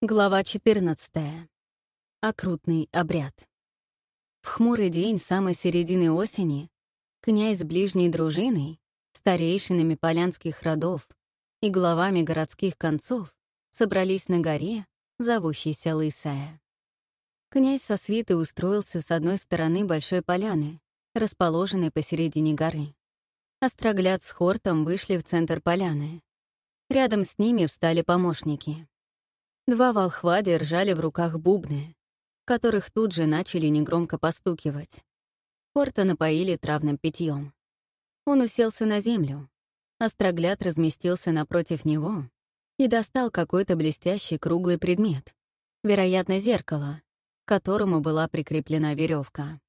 Глава 14. Окрутный обряд. В хмурый день самой середины осени князь с ближней дружиной, старейшинами полянских родов и главами городских концов собрались на горе, зовущейся Лысая. Князь со свитой устроился с одной стороны большой поляны, расположенной посередине горы. Острогляд с Хортом вышли в центр поляны. Рядом с ними встали помощники. Два волхва держали в руках бубны, которых тут же начали негромко постукивать. Порта напоили травным питьем. Он уселся на землю. Острогляд разместился напротив него и достал какой-то блестящий круглый предмет, вероятно, зеркало, к которому была прикреплена веревка.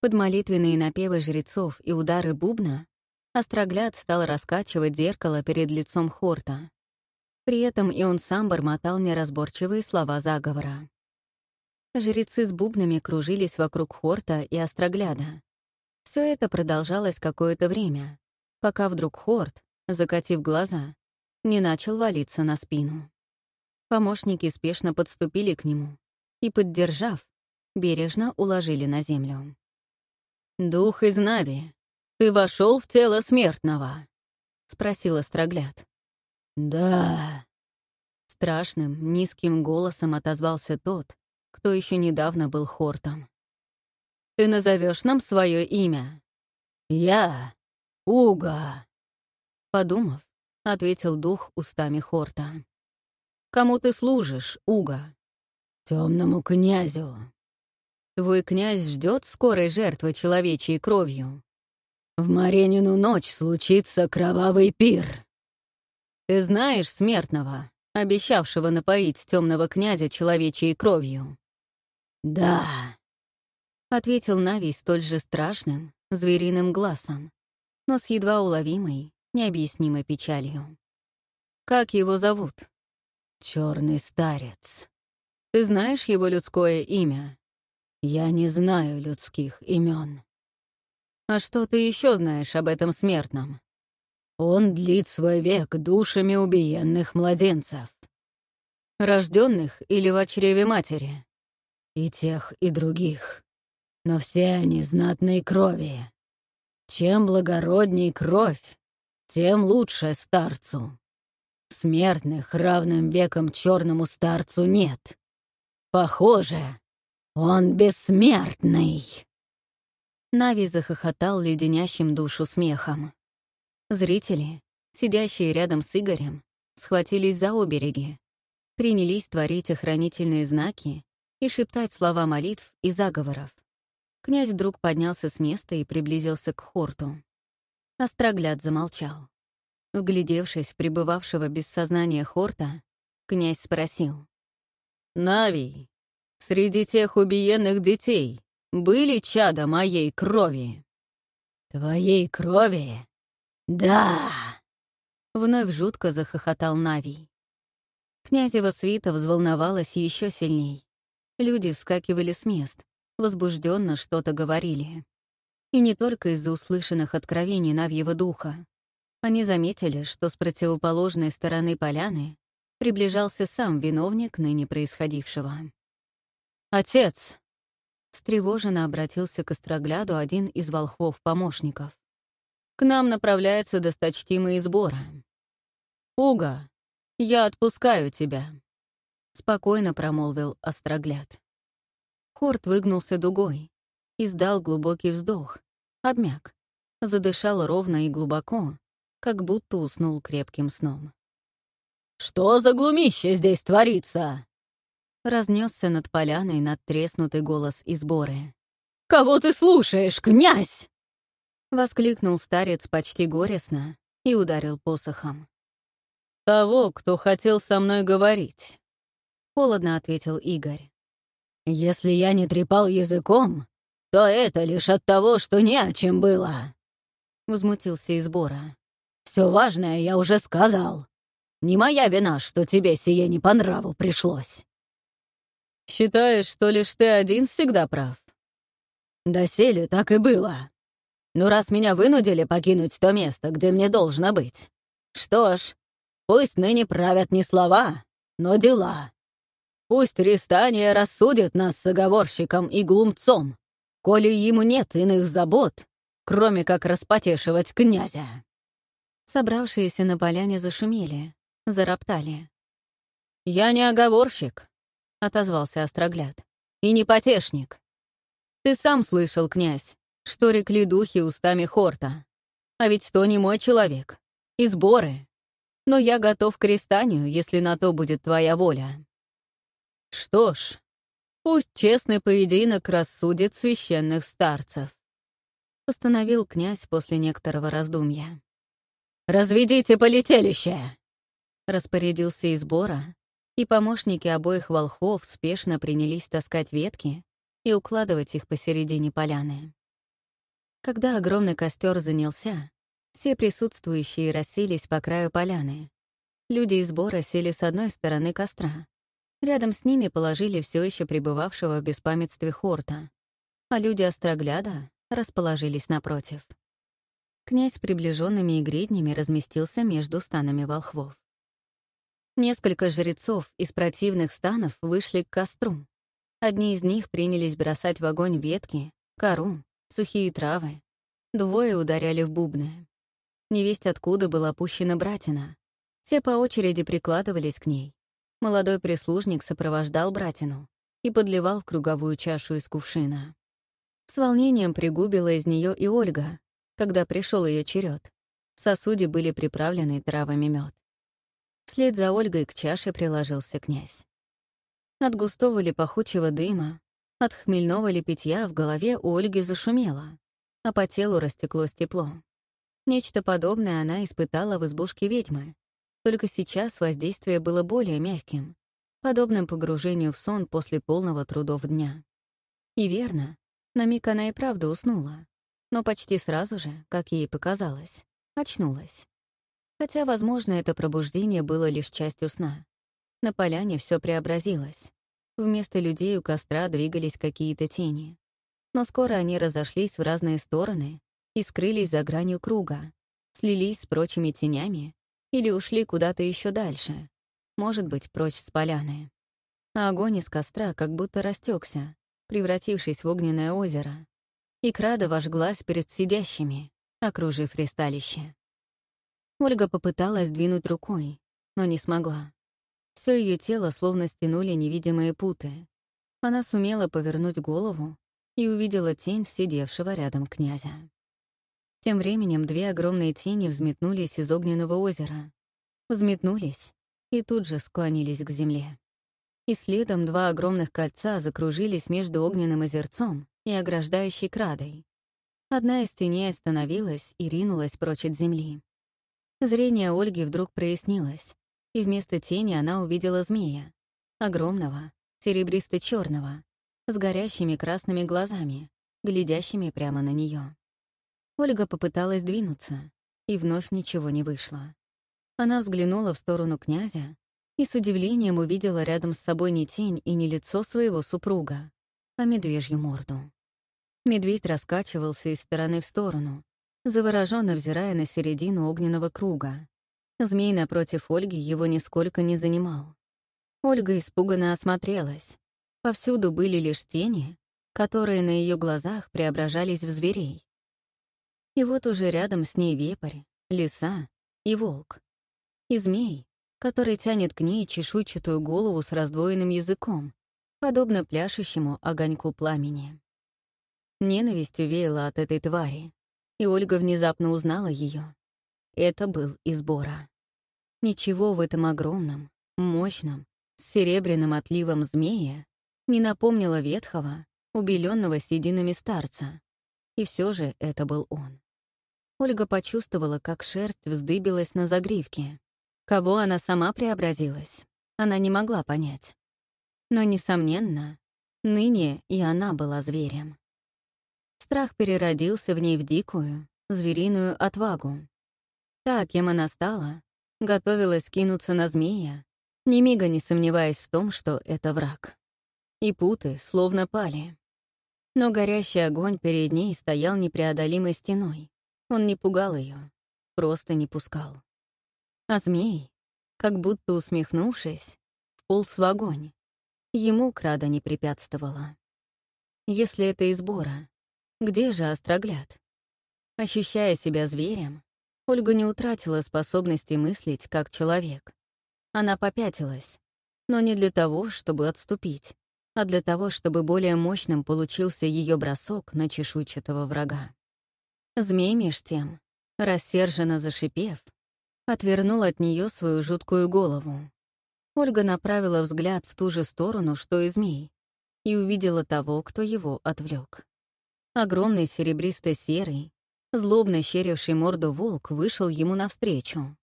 Под молитвенные напевы жрецов и удары бубна Острогляд стал раскачивать зеркало перед лицом Хорта. При этом и он сам бормотал неразборчивые слова заговора. Жрецы с бубнами кружились вокруг Хорта и Острогляда. Все это продолжалось какое-то время, пока вдруг Хорт, закатив глаза, не начал валиться на спину. Помощники спешно подступили к нему и, поддержав, бережно уложили на землю. «Дух из Нави, ты вошел в тело смертного?» — спросил Острогляд. «Да». Страшным, низким голосом отозвался тот, кто еще недавно был Хортом. «Ты назовешь нам свое имя?» «Я — Уга», — подумав, ответил дух устами Хорта. «Кому ты служишь, Уга?» Темному князю». «Твой князь ждет скорой жертвы человечьей кровью?» «В Маренину ночь случится кровавый пир», ты знаешь смертного, обещавшего напоить темного князя человечьей кровью? Да, ответил Нави столь же страшным, звериным глазом, но с едва уловимой, необъяснимой печалью. Как его зовут? Черный старец. Ты знаешь его людское имя? Я не знаю людских имен. А что ты еще знаешь об этом смертном? Он длит свой век душами убиенных младенцев. Рожденных или в чреве матери. И тех, и других. Но все они знатной крови. Чем благородней кровь, тем лучше старцу. Смертных равным веком черному старцу нет. Похоже, он бессмертный. Нави захохотал леденящим душу смехом. Зрители, сидящие рядом с Игорем, схватились за обереги, принялись творить охранительные знаки и шептать слова молитв и заговоров. Князь вдруг поднялся с места и приблизился к Хорту. Острогляд замолчал. Вглядевшись в пребывавшего без сознания Хорта, князь спросил. «Навий, среди тех убиенных детей были чада моей крови?» «Твоей крови?» «Да!» — вновь жутко захохотал Навий. Князева свита взволновалась еще сильней. Люди вскакивали с мест, возбужденно что-то говорили. И не только из-за услышанных откровений Навьего духа. Они заметили, что с противоположной стороны поляны приближался сам виновник ныне происходившего. «Отец!» — встревоженно обратился к Острогляду один из волхвов-помощников. К нам направляются досточтимые сборы. «Уга, я отпускаю тебя», — спокойно промолвил Острогляд. Хорт выгнулся дугой, издал глубокий вздох, обмяк, задышал ровно и глубоко, как будто уснул крепким сном. «Что за глумище здесь творится?» Разнесся над поляной надтреснутый голос из сборы. «Кого ты слушаешь, князь?» — воскликнул старец почти горестно и ударил посохом. «Того, кто хотел со мной говорить», — холодно ответил Игорь. «Если я не трепал языком, то это лишь от того, что не о чем было», — возмутился Избора. «Все важное я уже сказал. Не моя вина, что тебе сие не по нраву пришлось». «Считаешь, что лишь ты один всегда прав?» «Доселе так и было», ну, раз меня вынудили покинуть то место, где мне должно быть. Что ж, пусть ныне правят не слова, но дела. Пусть Ристания рассудит нас с оговорщиком и глумцом, коли ему нет иных забот, кроме как распотешивать князя». Собравшиеся на поляне зашумели, зароптали. «Я не оговорщик», — отозвался Острогляд, — «и не потешник. Ты сам слышал, князь, что рекли духи устами Хорта. А ведь то не мой человек. И сборы. Но я готов к крестанию, если на то будет твоя воля. Что ж, пусть честный поединок рассудит священных старцев. Постановил князь после некоторого раздумья. «Разведите полетелище!» Распорядился и сбора, и помощники обоих волхвов спешно принялись таскать ветки и укладывать их посередине поляны. Когда огромный костер занялся, все присутствующие расселись по краю поляны. Люди из сбора сели с одной стороны костра. Рядом с ними положили все еще пребывавшего в беспамятстве Хорта, а люди Острогляда расположились напротив. Князь с приближенными и гриднями разместился между станами волхвов. Несколько жрецов из противных станов вышли к костру. Одни из них принялись бросать в огонь ветки, кору, сухие травы. Двое ударяли в бубны. Невесть откуда была пущена братина. Все по очереди прикладывались к ней. Молодой прислужник сопровождал братину и подливал в круговую чашу из кувшина. С волнением пригубила из нее и Ольга, когда пришел ее черед. В сосуде были приправлены травами мед. Вслед за Ольгой к чаше приложился князь. От густого ли пахучего дыма от хмельного ли питья в голове у Ольги зашумело, а по телу растеклось тепло. Нечто подобное она испытала в избушке ведьмы, только сейчас воздействие было более мягким, подобным погружению в сон после полного трудов дня. И верно, на миг она и правда уснула, но почти сразу же, как ей показалось, очнулась. Хотя, возможно, это пробуждение было лишь частью сна. На поляне все преобразилось. Вместо людей у костра двигались какие-то тени. Но скоро они разошлись в разные стороны и скрылись за гранью круга, слились с прочими тенями или ушли куда-то еще дальше, может быть, прочь с поляны. А огонь из костра как будто растекся, превратившись в огненное озеро, и крада вожглась перед сидящими, окружив ристалище. Ольга попыталась двинуть рукой, но не смогла. Все ее тело словно стянули невидимые путы. Она сумела повернуть голову и увидела тень сидевшего рядом князя. Тем временем две огромные тени взметнулись из огненного озера. Взметнулись и тут же склонились к земле. И следом два огромных кольца закружились между огненным озерцом и ограждающей крадой. Одна из теней остановилась и ринулась прочь от земли. Зрение Ольги вдруг прояснилось и вместо тени она увидела змея, огромного, серебристо черного с горящими красными глазами, глядящими прямо на нее. Ольга попыталась двинуться, и вновь ничего не вышло. Она взглянула в сторону князя и с удивлением увидела рядом с собой не тень и не лицо своего супруга, а медвежью морду. Медведь раскачивался из стороны в сторону, завороженно взирая на середину огненного круга, Змей напротив Ольги его нисколько не занимал. Ольга испуганно осмотрелась. Повсюду были лишь тени, которые на ее глазах преображались в зверей. И вот уже рядом с ней вепрь, лиса и волк. И змей, который тянет к ней чешуйчатую голову с раздвоенным языком, подобно пляшущему огоньку пламени. Ненависть увеяла от этой твари, и Ольга внезапно узнала ее. Это был Избора. Ничего в этом огромном, мощном, с серебряным отливом змея не напомнило ветхого, убеленного сединами старца. И все же это был он. Ольга почувствовала, как шерсть вздыбилась на загривке. Кого она сама преобразилась, она не могла понять. Но, несомненно, ныне и она была зверем. Страх переродился в ней в дикую, звериную отвагу. Так, кем она стала, готовилась кинуться на змея, ни мига не сомневаясь в том, что это враг. И путы словно пали. Но горящий огонь перед ней стоял непреодолимой стеной. Он не пугал ее, просто не пускал. А змей, как будто усмехнувшись, вполз в огонь. Ему крада не препятствовала. Если это из Бора, где же острогляд? Ощущая себя зверем, Ольга не утратила способности мыслить как человек. Она попятилась, но не для того, чтобы отступить, а для того, чтобы более мощным получился ее бросок на чешуйчатого врага. Змей меж тем, рассерженно зашипев, отвернул от нее свою жуткую голову. Ольга направила взгляд в ту же сторону, что и змей, и увидела того, кто его отвлек. Огромный серебристо-серый, злобно щеривший морду волк вышел ему навстречу.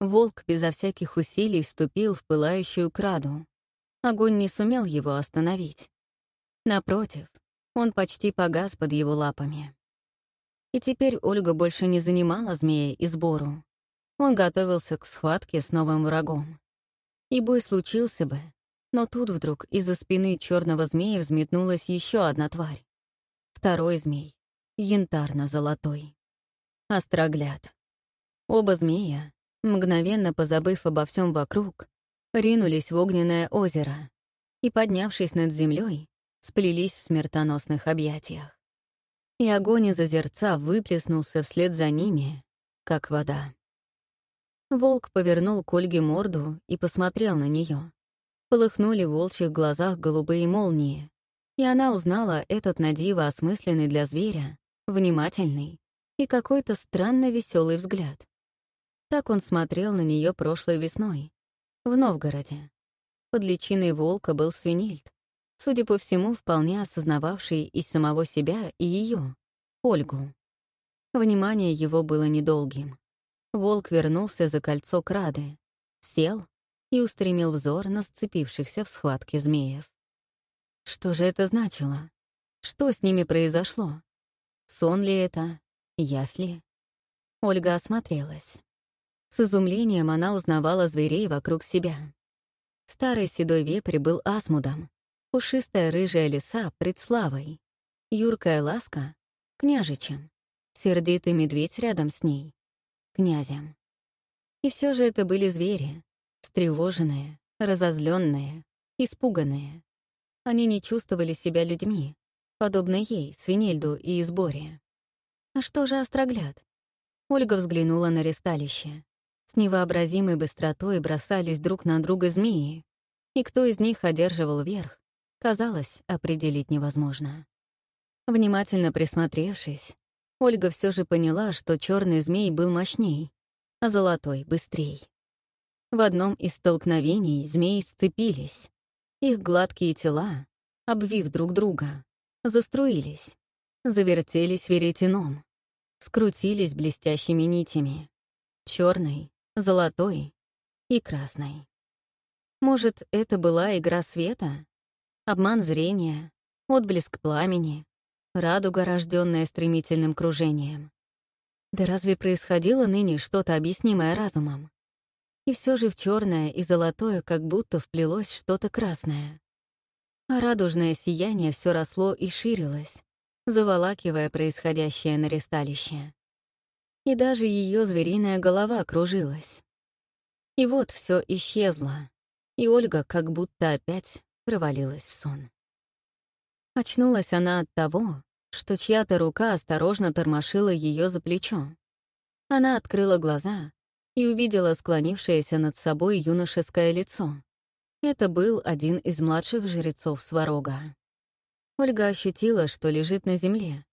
Волк безо всяких усилий вступил в пылающую краду. Огонь не сумел его остановить. Напротив, он почти погас под его лапами. И теперь Ольга больше не занимала змея и сбору. Он готовился к схватке с новым врагом. И бой случился бы, но тут вдруг из-за спины черного змея взметнулась еще одна тварь. Второй змей, янтарно-золотой. Острогляд. Оба змея, мгновенно позабыв обо всем вокруг, ринулись в огненное озеро и, поднявшись над землей, сплелись в смертоносных объятиях и огонь из озерца выплеснулся вслед за ними, как вода. Волк повернул к Ольге морду и посмотрел на нее. Полыхнули в волчьих глазах голубые молнии, и она узнала этот надиво осмысленный для зверя, внимательный и какой-то странно веселый взгляд. Так он смотрел на нее прошлой весной, в Новгороде. Под личиной волка был свинельд, судя по всему, вполне осознававший и самого себя, и ее, Ольгу. Внимание его было недолгим. Волк вернулся за кольцо крады, сел и устремил взор на сцепившихся в схватке змеев. Что же это значило? Что с ними произошло? Сон ли это? Явь ли? Ольга осмотрелась. С изумлением она узнавала зверей вокруг себя. Старый седой вепрь был асмудом, Пушистая рыжая лиса — предславой, юркая ласка — княжичем, сердитый медведь рядом с ней — князем. И все же это были звери, встревоженные, разозленные, испуганные. Они не чувствовали себя людьми, подобно ей, Свинельду и Изборе. А что же острогляд? Ольга взглянула на ресталище. С невообразимой быстротой бросались друг на друга змеи, и кто из них одерживал верх, казалось, определить невозможно. Внимательно присмотревшись, Ольга все же поняла, что черный змей был мощней, а золотой — быстрей. В одном из столкновений змеи сцепились. Их гладкие тела, обвив друг друга, заструились, завертелись веретеном, скрутились блестящими нитями — черной, золотой и красной. Может, это была игра света? Обман зрения, отблеск пламени, радуга, рожденная стремительным кружением. Да разве происходило ныне что-то объяснимое разумом? И все же в черное и золотое как будто вплелось что-то красное. Радужное сияние все росло и ширилось, заволакивая происходящее на ресталище. И даже ее звериная голова кружилась. И вот все исчезло, и Ольга как будто опять провалилась в сон. Очнулась она от того, что чья-то рука осторожно тормошила ее за плечо. Она открыла глаза и увидела склонившееся над собой юношеское лицо. Это был один из младших жрецов Сварога. Ольга ощутила, что лежит на земле.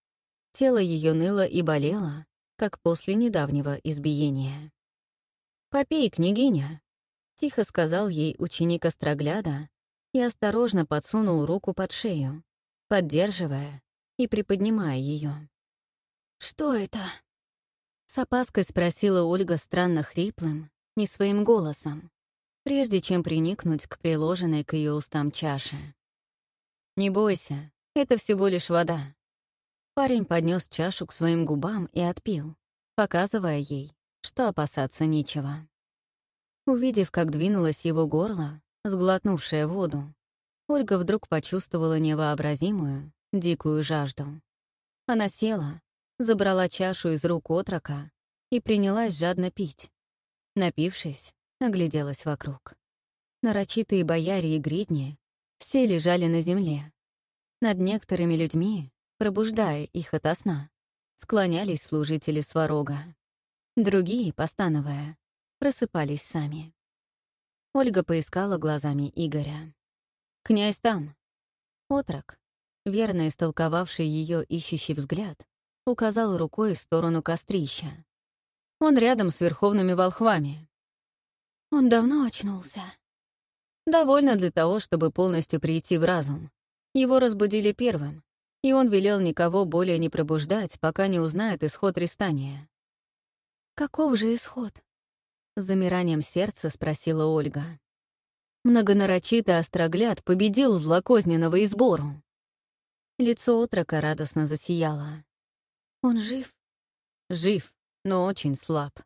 Тело ее ныло и болело, как после недавнего избиения. «Попей, княгиня», — тихо сказал ей ученик Острогляда, и осторожно подсунул руку под шею, поддерживая и приподнимая ее. «Что это?» С опаской спросила Ольга странно хриплым, не своим голосом, прежде чем приникнуть к приложенной к ее устам чаше. «Не бойся, это всего лишь вода». Парень поднес чашу к своим губам и отпил, показывая ей, что опасаться нечего. Увидев, как двинулось его горло, сглотнувшая воду, Ольга вдруг почувствовала невообразимую, дикую жажду. Она села, забрала чашу из рук отрока и принялась жадно пить. Напившись, огляделась вокруг. Нарочитые бояре и гридни Все лежали на земле. Над некоторыми людьми, пробуждая их ото сна, склонялись служители сварога. Другие, постановая, просыпались сами. Ольга поискала глазами Игоря. «Князь там!» Отрок, верно истолковавший ее ищущий взгляд, указал рукой в сторону кострища. «Он рядом с верховными волхвами». «Он давно очнулся», Довольно для того, чтобы полностью прийти в разум. Его разбудили первым, и он велел никого более не пробуждать, пока не узнает исход рестания. «Каков же исход?» — с замиранием сердца спросила Ольга. Многонарочитый острогляд победил злокозненного избору. Лицо отрока радостно засияло. «Он жив?» «Жив, но очень слаб.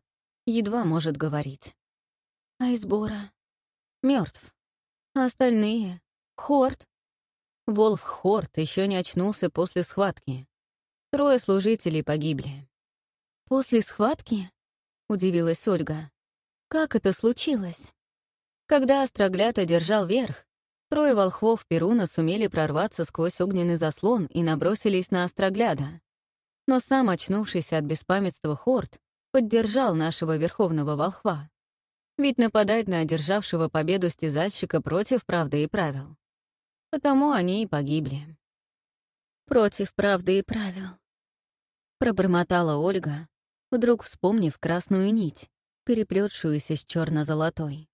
Едва может говорить». «А избора?» Мертв. А остальные? Хорт? Волф Хорт еще не очнулся после схватки. Трое служителей погибли. «После схватки?» — удивилась Ольга. «Как это случилось?» Когда Острогляд одержал верх, трое волхвов Перуна сумели прорваться сквозь огненный заслон и набросились на Острогляда. Но сам очнувшийся от беспамятства Хорт поддержал нашего верховного волхва. Ведь нападать на одержавшего победу стязальщика против правды и правил. Потому они и погибли. Против правды и правил. Пробормотала Ольга, вдруг вспомнив красную нить, переплетшуюся с черно золотой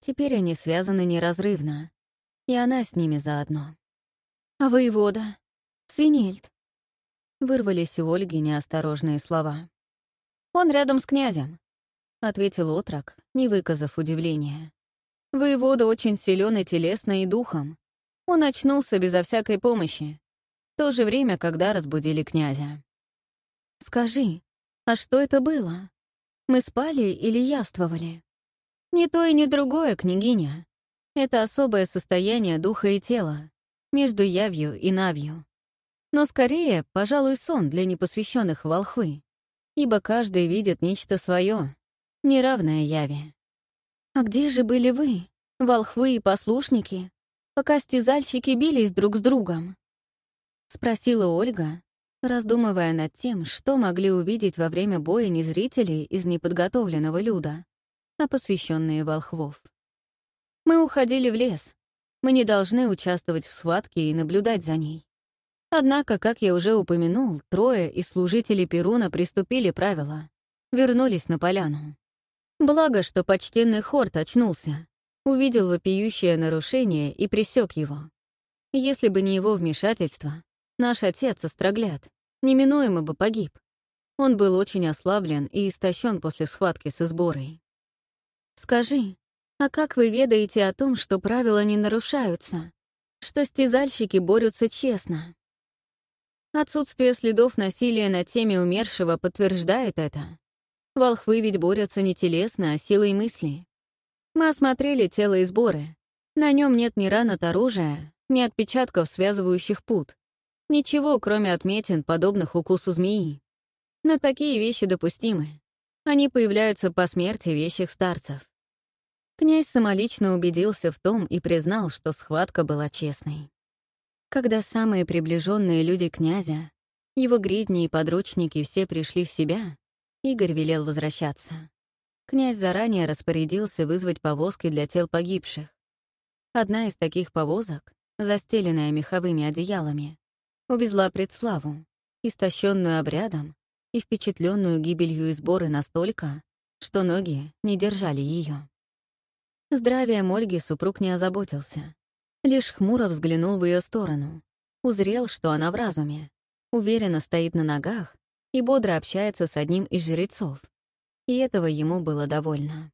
Теперь они связаны неразрывно, и она с ними заодно. «А воевода? Свинельд?» Вырвались у Ольги неосторожные слова. «Он рядом с князем. — ответил отрок, не выказав удивления. «Воевода очень силен и телесно, и духом. Он очнулся безо всякой помощи. В то же время, когда разбудили князя. «Скажи, а что это было? Мы спали или явствовали?» «Ни то и ни другое, княгиня. Это особое состояние духа и тела, между явью и навью. Но скорее, пожалуй, сон для непосвященных волхвы, ибо каждый видит нечто свое, неравная Яве. «А где же были вы, волхвы и послушники, пока стязальщики бились друг с другом?» — спросила Ольга, раздумывая над тем, что могли увидеть во время боя не зрители из неподготовленного люда, а посвященные волхвов. «Мы уходили в лес. Мы не должны участвовать в схватке и наблюдать за ней. Однако, как я уже упомянул, трое из служителей Перуна приступили правила, вернулись на поляну. Благо, что почтенный Хорт очнулся, увидел вопиющее нарушение и пресек его. Если бы не его вмешательство, наш отец, Острогляд, неминуемо бы погиб. Он был очень ослаблен и истощен после схватки с изборой. «Скажи, а как вы ведаете о том, что правила не нарушаются, что стязальщики борются честно?» Отсутствие следов насилия на теме умершего подтверждает это. Волхвы ведь борются не телесно, а силой мысли. Мы осмотрели тело и сборы. На нем нет ни ран от оружия, ни отпечатков связывающих пут. Ничего, кроме отметин, подобных укусу змеи. Но такие вещи допустимы. Они появляются по смерти вещих старцев. Князь самолично убедился в том и признал, что схватка была честной. Когда самые приближенные люди князя, его гридни и подручники все пришли в себя, Игорь велел возвращаться. Князь заранее распорядился вызвать повозки для тел погибших. Одна из таких повозок, застеленная меховыми одеялами, увезла предславу, истощенную обрядом и впечатленную гибелью и сборы настолько, что ноги не держали ее. Здравием Ольги супруг не озаботился. Лишь хмуро взглянул в ее сторону, узрел, что она в разуме, уверенно стоит на ногах и бодро общается с одним из жрецов. И этого ему было довольно.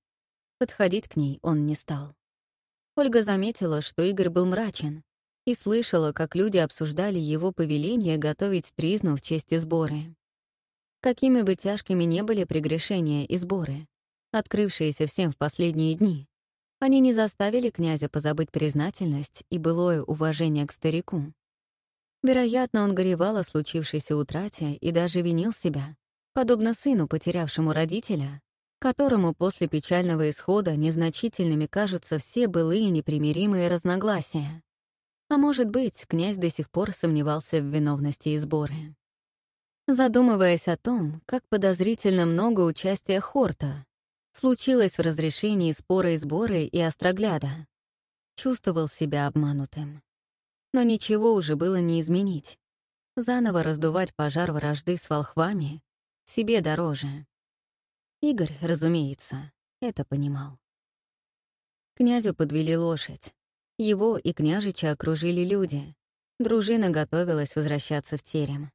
Подходить к ней он не стал. Ольга заметила, что Игорь был мрачен, и слышала, как люди обсуждали его повеление готовить тризну в честь сборы. Какими бы тяжкими не были прегрешения и сборы, открывшиеся всем в последние дни, они не заставили князя позабыть признательность и былое уважение к старику. Вероятно, он горевал о случившейся утрате и даже винил себя, подобно сыну, потерявшему родителя, которому после печального исхода незначительными кажутся все былые непримиримые разногласия. А может быть, князь до сих пор сомневался в виновности и сборе. Задумываясь о том, как подозрительно много участия Хорта случилось в разрешении спора и сборы и острогляда, чувствовал себя обманутым. Но ничего уже было не изменить. Заново раздувать пожар вражды с волхвами себе дороже. Игорь, разумеется, это понимал. Князю подвели лошадь. Его и княжича окружили люди. Дружина готовилась возвращаться в терем.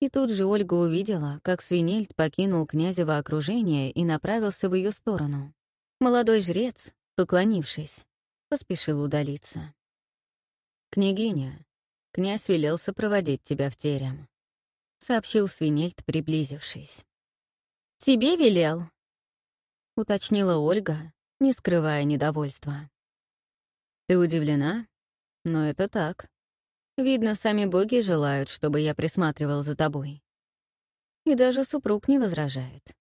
И тут же Ольга увидела, как Свинельд покинул князево окружение и направился в ее сторону. Молодой жрец, поклонившись, поспешил удалиться. «Княгиня, князь велел сопроводить тебя в терем», — сообщил Свинельд, приблизившись. «Тебе велел?» — уточнила Ольга, не скрывая недовольства. «Ты удивлена? Но это так. Видно, сами боги желают, чтобы я присматривал за тобой. И даже супруг не возражает».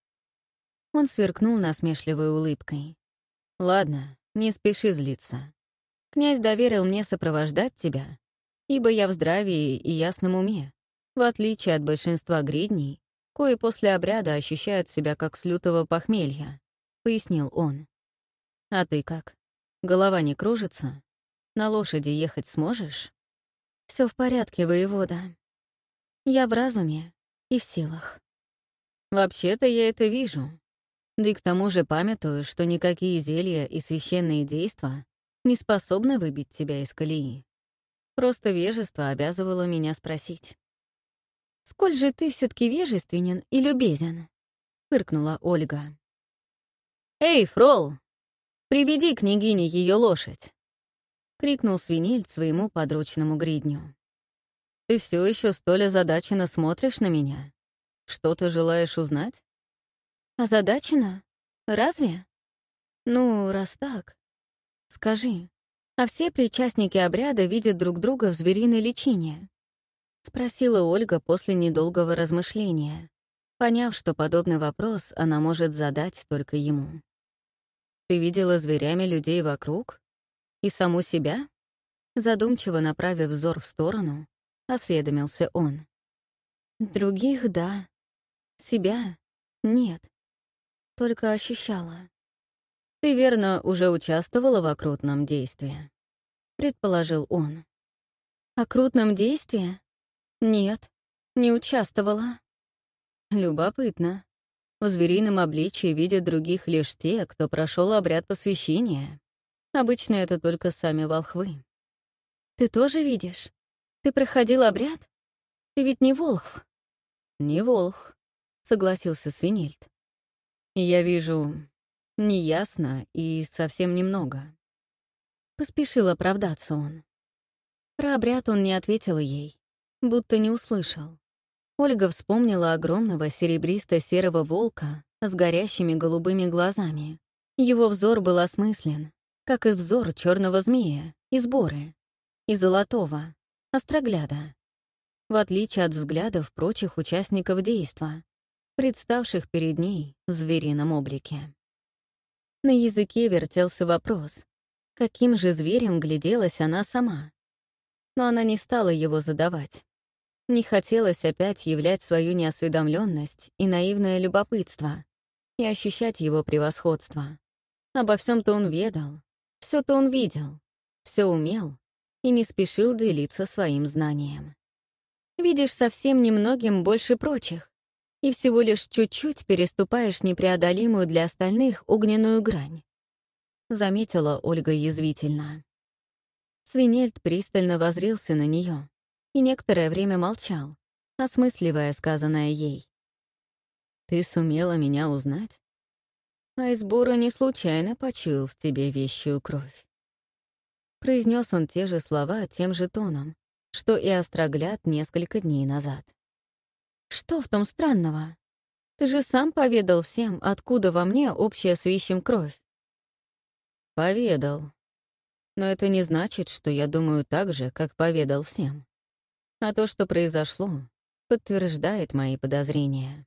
Он сверкнул насмешливой улыбкой. «Ладно, не спеши злиться. Князь доверил мне сопровождать тебя, ибо я в здравии и ясном уме, в отличие от большинства гридней, кои после обряда ощущают себя как с лютого похмелья», — пояснил он. «А ты как? Голова не кружится? На лошади ехать сможешь?» Все в порядке, воевода. Я в разуме и в силах. Вообще-то я это вижу. Да и к тому же памятую, что никакие зелья и священные действия не способны выбить тебя из колеи. Просто вежество обязывало меня спросить. «Сколь же ты все таки вежественен и любезен?» — фыркнула Ольга. «Эй, Фрол, приведи княгине ее лошадь!» — крикнул свинельд своему подручному гридню. «Ты все еще столь озадаченно смотришь на меня? Что ты желаешь узнать?» «Озадачена? Разве? Ну, раз так, скажи, а все причастники обряда видят друг друга в звериной личине?» — спросила Ольга после недолгого размышления, поняв, что подобный вопрос она может задать только ему. «Ты видела зверями людей вокруг?» И саму себя? Задумчиво направив взор в сторону, осведомился он. Других — да. Себя — нет. Только ощущала. Ты, верно, уже участвовала в окрутном действии? Предположил он. Окрутном действии? Нет, не участвовала. Любопытно. В зверином обличии видят других лишь те, кто прошел обряд посвящения. Обычно это только сами волхвы. Ты тоже видишь? Ты проходил обряд? Ты ведь не волхв. Не волхв, согласился Свинельд. Я вижу неясно и совсем немного. Поспешил оправдаться он. Про обряд он не ответил ей, будто не услышал. Ольга вспомнила огромного серебристо-серого волка с горящими голубыми глазами. Его взор был осмыслен, как и взор черного змея, и сборы, и золотого, острогляда. В отличие от взглядов прочих участников действа, представших перед ней в зверином облике. На языке вертелся вопрос, каким же зверем гляделась она сама. Но она не стала его задавать. Не хотелось опять являть свою неосведомленность и наивное любопытство и ощущать его превосходство. Обо всем-то он ведал, все-то он видел, все умел и не спешил делиться своим знанием. Видишь совсем немногим больше прочих, и всего лишь чуть-чуть переступаешь непреодолимую для остальных огненную грань. Заметила Ольга язвительно. Свинельд пристально возрился на нее и некоторое время молчал, осмысливая сказанное ей. «Ты сумела меня узнать?» Айсбора не случайно почуял в тебе вещую кровь. Произнес он те же слова тем же тоном, что и острогляд несколько дней назад. «Что в том странного? Ты же сам поведал всем, откуда во мне общая с вещим кровь». «Поведал. Но это не значит, что я думаю так же, как поведал всем. А то, что произошло, подтверждает мои подозрения».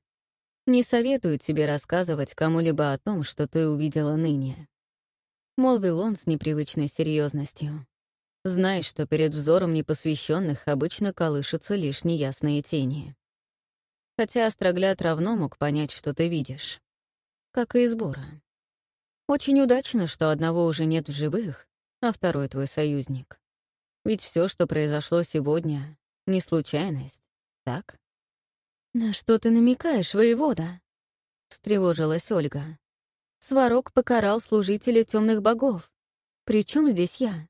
Не советую тебе рассказывать кому-либо о том, что ты увидела ныне. Молвил он с непривычной серьезностью. Знай, что перед взором непосвященных обычно колышутся лишь неясные тени. Хотя Острогляд равно мог понять, что ты видишь. Как и сбора. Очень удачно, что одного уже нет в живых, а второй твой союзник. Ведь все, что произошло сегодня, — не случайность, так? «На что ты намекаешь, воевода?» — встревожилась Ольга. «Сварог покарал служителя темных богов. Причем здесь я?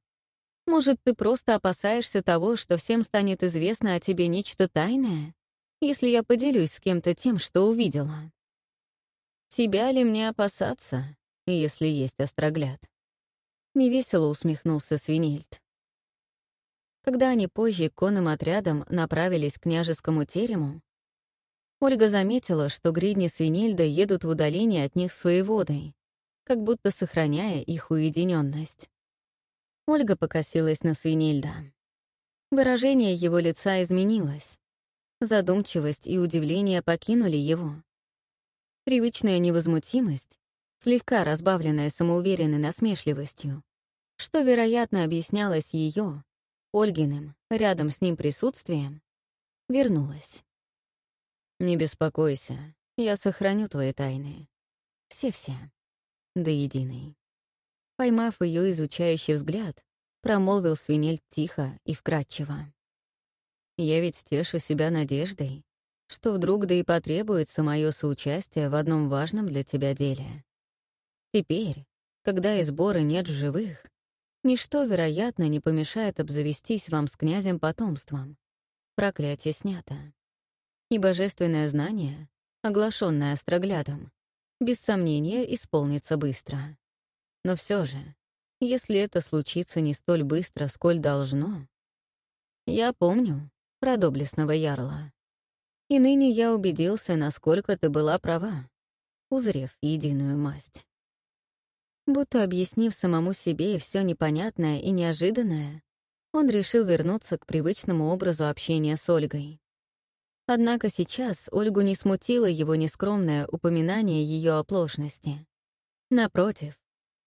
Может, ты просто опасаешься того, что всем станет известно о тебе нечто тайное, если я поделюсь с кем-то тем, что увидела? Тебя ли мне опасаться, если есть острогляд?» Невесело усмехнулся Свинельд. Когда они позже конным отрядом направились к княжескому терему, Ольга заметила, что гридни Свинельда едут в удаление от них своей водой, как будто сохраняя их уединенность. Ольга покосилась на Свинельда. Выражение его лица изменилось. Задумчивость и удивление покинули его. Привычная невозмутимость, слегка разбавленная самоуверенной насмешливостью, что, вероятно, объяснялось ее, Ольгиным, рядом с ним присутствием, вернулась. «Не беспокойся, я сохраню твои тайны. Все-все. До единой». Поймав ее изучающий взгляд, промолвил свинель тихо и вкрадчиво. «Я ведь тешу себя надеждой, что вдруг да и потребуется мое соучастие в одном важном для тебя деле. Теперь, когда и сбора нет в живых, ничто, вероятно, не помешает обзавестись вам с князем потомством. Проклятие снято и божественное знание, оглашенное остроглядом, без сомнения исполнится быстро. Но все же, если это случится не столь быстро, сколь должно... Я помню про доблестного ярла. И ныне я убедился, насколько ты была права, узрев единую масть. Будто объяснив самому себе все непонятное и неожиданное, он решил вернуться к привычному образу общения с Ольгой. Однако сейчас Ольгу не смутило его нескромное упоминание ее оплошности. Напротив,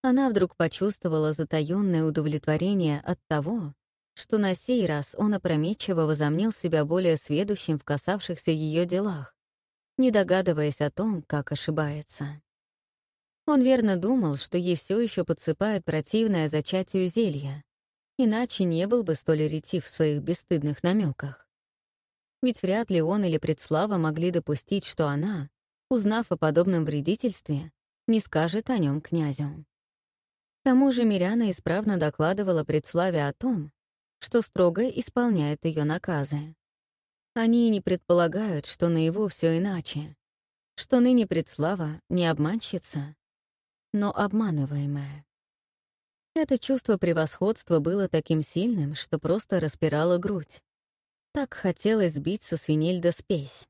она вдруг почувствовала затаённое удовлетворение от того, что на сей раз он опрометчиво возомнил себя более сведущим в касавшихся ее делах, не догадываясь о том, как ошибается. Он верно думал, что ей все еще подсыпает противное зачатию зелья, иначе не был бы столь ретив в своих бесстыдных намеках. Ведь вряд ли он или Предслава могли допустить, что она, узнав о подобном вредительстве, не скажет о нем князю. К тому же Миряна исправно докладывала Предславе о том, что строго исполняет ее наказы. Они не предполагают, что на его все иначе, что ныне Предслава не обманщица, но обманываемая. Это чувство превосходства было таким сильным, что просто распирало грудь. Так хотелось сбить со свинельда спесь.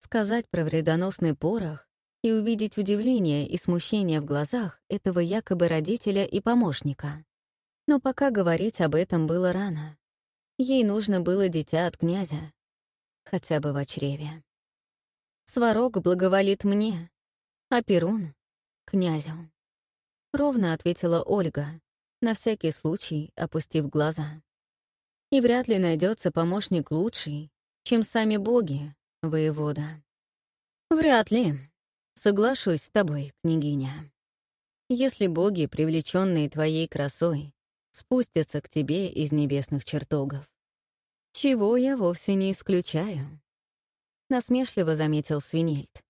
Сказать про вредоносный порох и увидеть удивление и смущение в глазах этого якобы родителя и помощника. Но пока говорить об этом было рано. Ей нужно было дитя от князя. Хотя бы в чреве. Сварог благоволит мне, а Перун — князю. Ровно ответила Ольга, на всякий случай опустив глаза. И вряд ли найдется помощник лучший, чем сами боги, воевода. Вряд ли. Соглашусь с тобой, княгиня. Если боги, привлеченные твоей красой, спустятся к тебе из небесных чертогов. Чего я вовсе не исключаю. Насмешливо заметил Свинельд.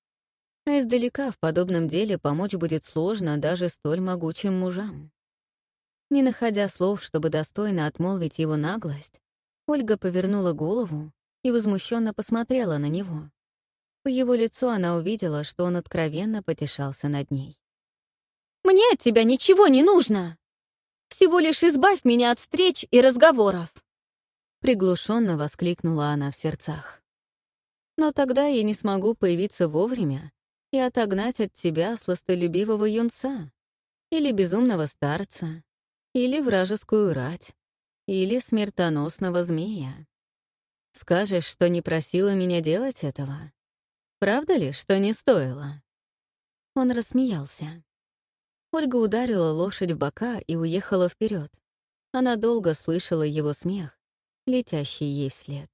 А издалека в подобном деле помочь будет сложно даже столь могучим мужам. Не находя слов, чтобы достойно отмолвить его наглость, Ольга повернула голову и возмущенно посмотрела на него. По его лицу она увидела, что он откровенно потешался над ней. «Мне от тебя ничего не нужно! Всего лишь избавь меня от встреч и разговоров!» Приглушенно воскликнула она в сердцах. «Но тогда я не смогу появиться вовремя и отогнать от тебя сластолюбивого юнца или безумного старца, или вражескую рать, или смертоносного змея. Скажешь, что не просила меня делать этого? Правда ли, что не стоило?» Он рассмеялся. Ольга ударила лошадь в бока и уехала вперед, Она долго слышала его смех, летящий ей вслед.